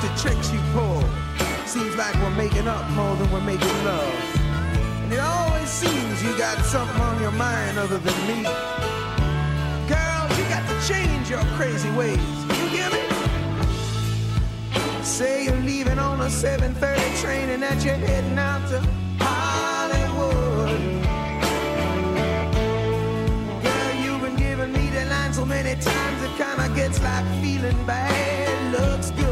the tricks you pull. Seems like we're making up more than we're making love. And it always seems you got something on your mind other than me. Girl, you got to change your crazy ways. You hear me? Say you're leaving on a 7:30 train and that you're heading out to Hollywood. Girl, you've been giving me the line so many times it kinda gets like feeling bad looks good.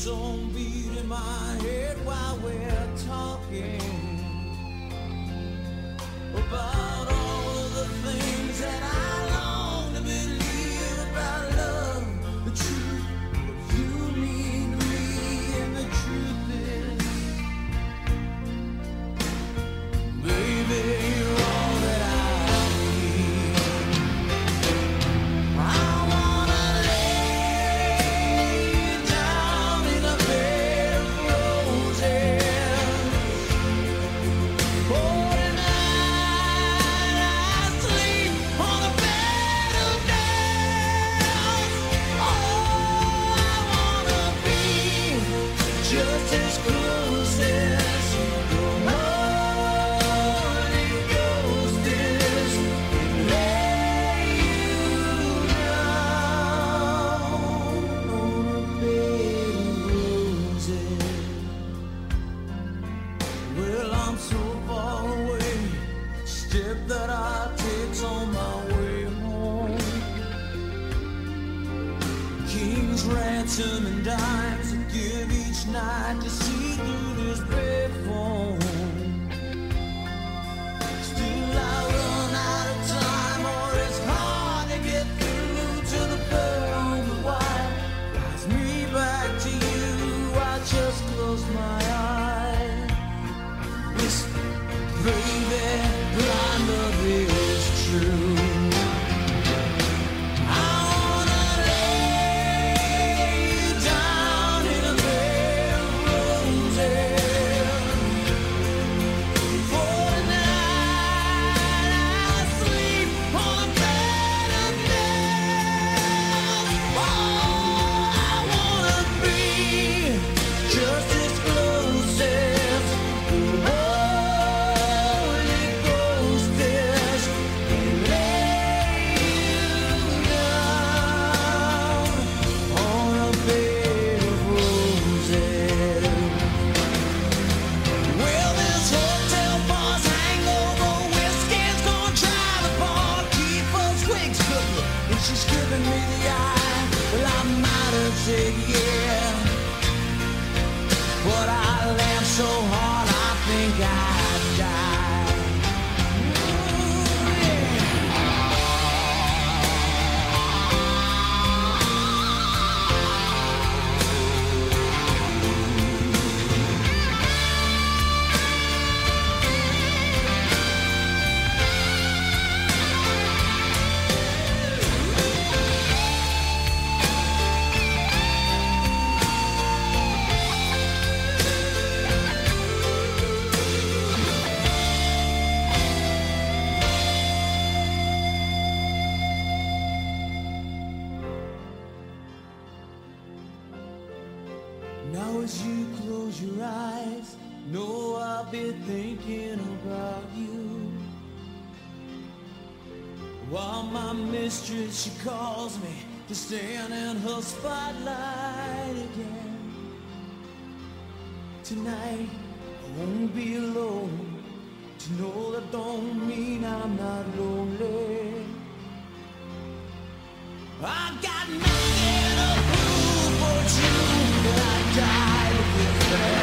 so spotlight again. Tonight I won't be alone. To know that don't mean I'm not lonely. I got nothing to prove for you, but I died with it.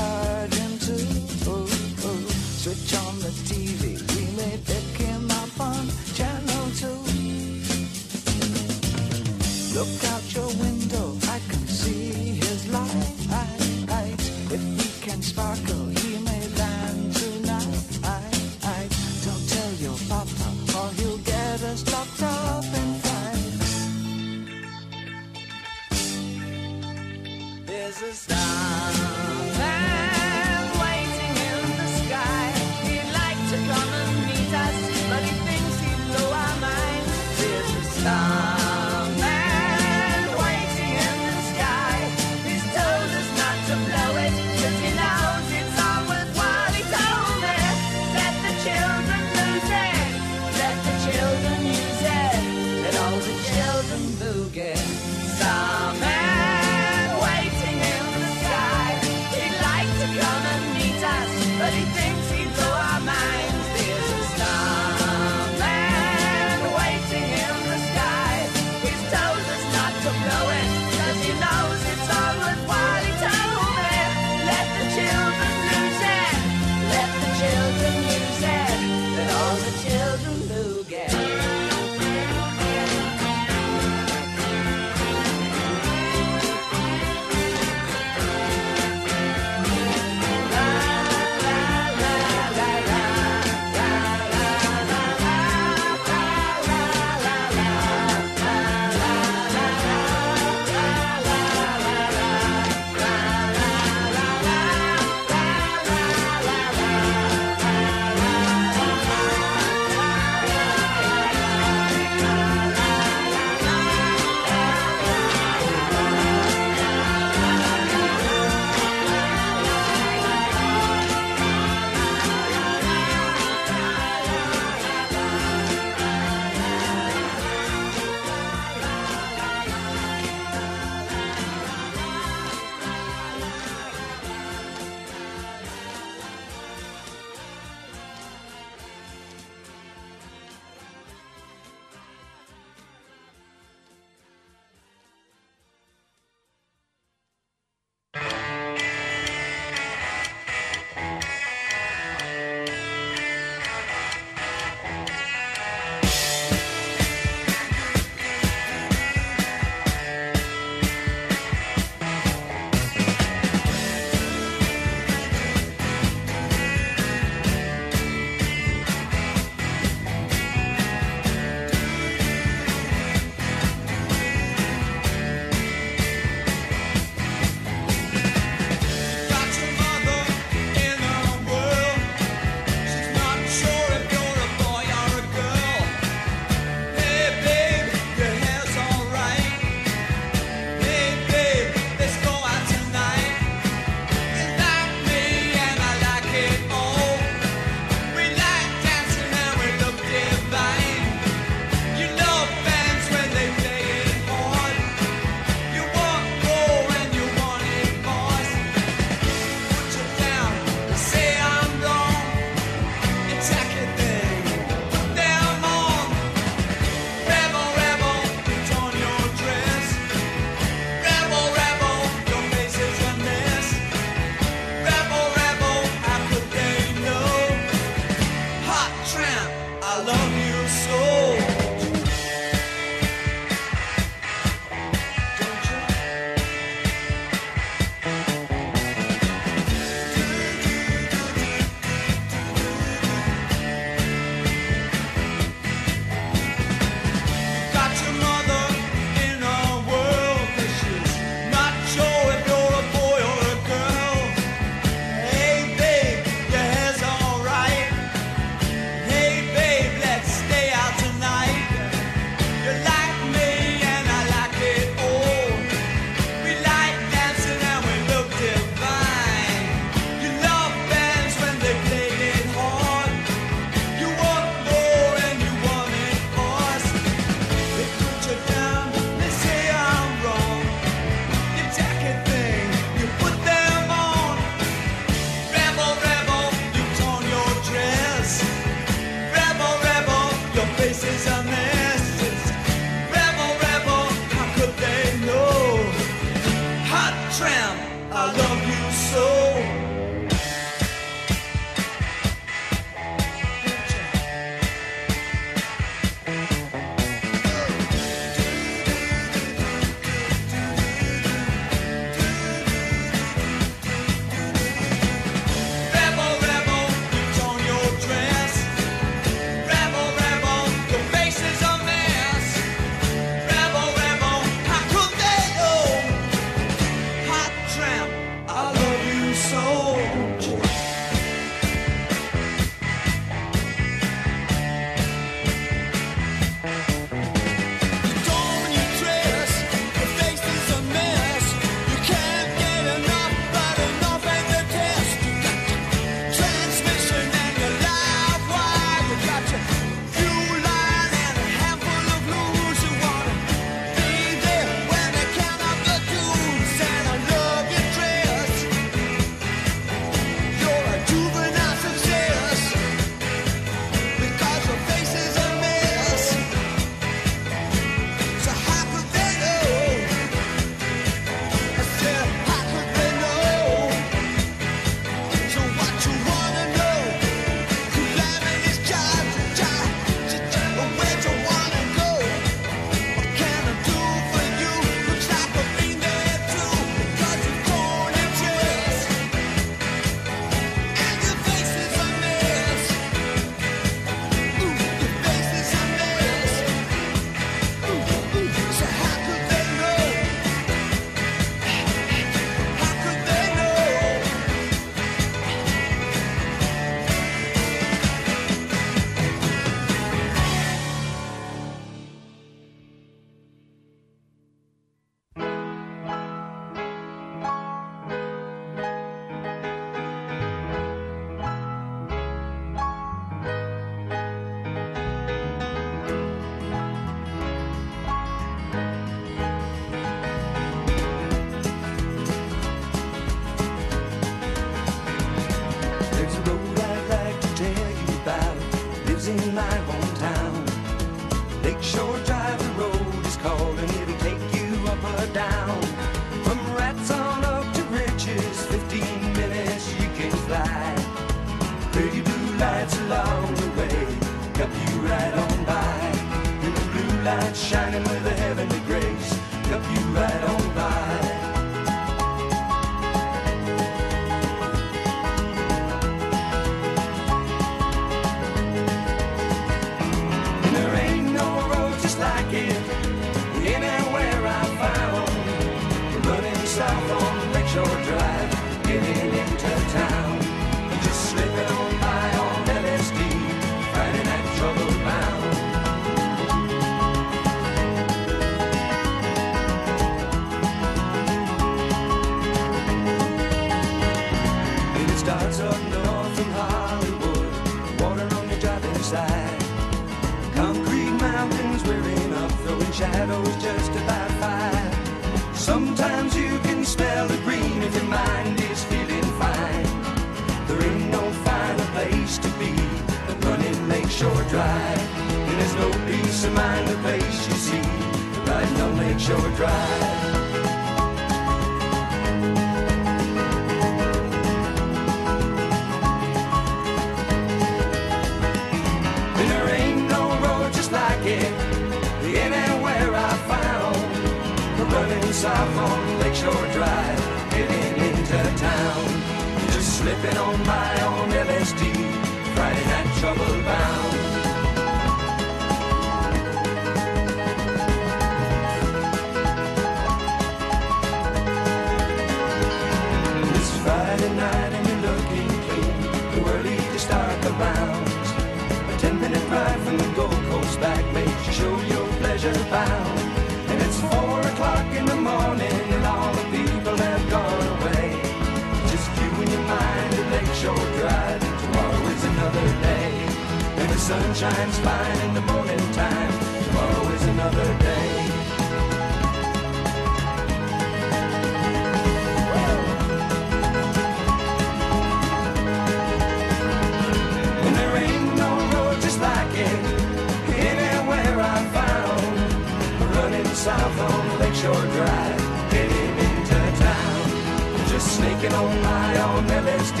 south on Lakeshore Drive, heading into town. Just snaking on my own LSD,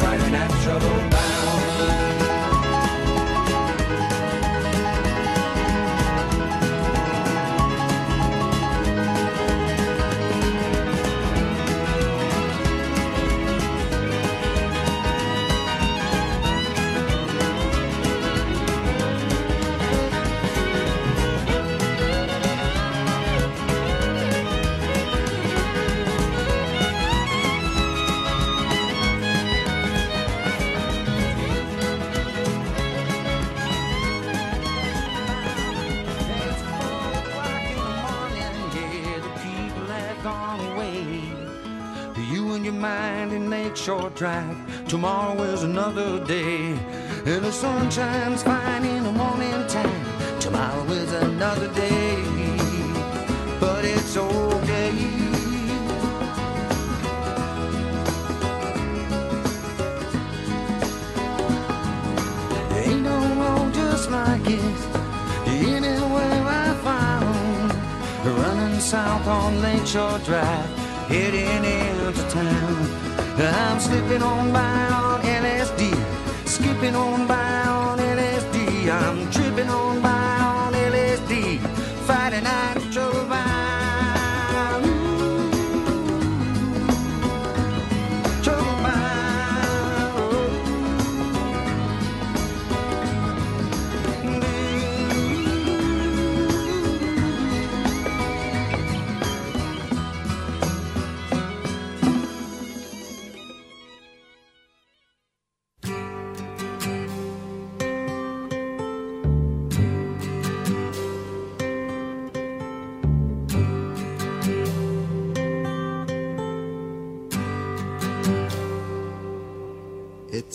Friday night trouble short drive. Tomorrow is another day. And the sun shines fine in the morning time. Tomorrow is another day. But it's okay. Ain't no road just like it. Anywhere I found. Running south on Lakeshore Drive. Heading into town. I'm slipping on by on LSD, skipping on by on LSD. I'm tripping.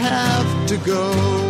have to go.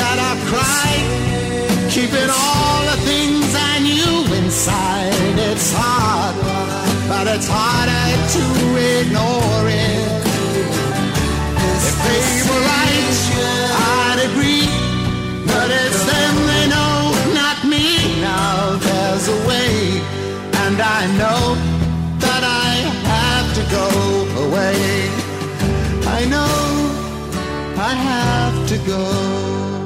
that I've cried, keeping all the things I knew inside. It's hard, but it's harder to ignore I have to go.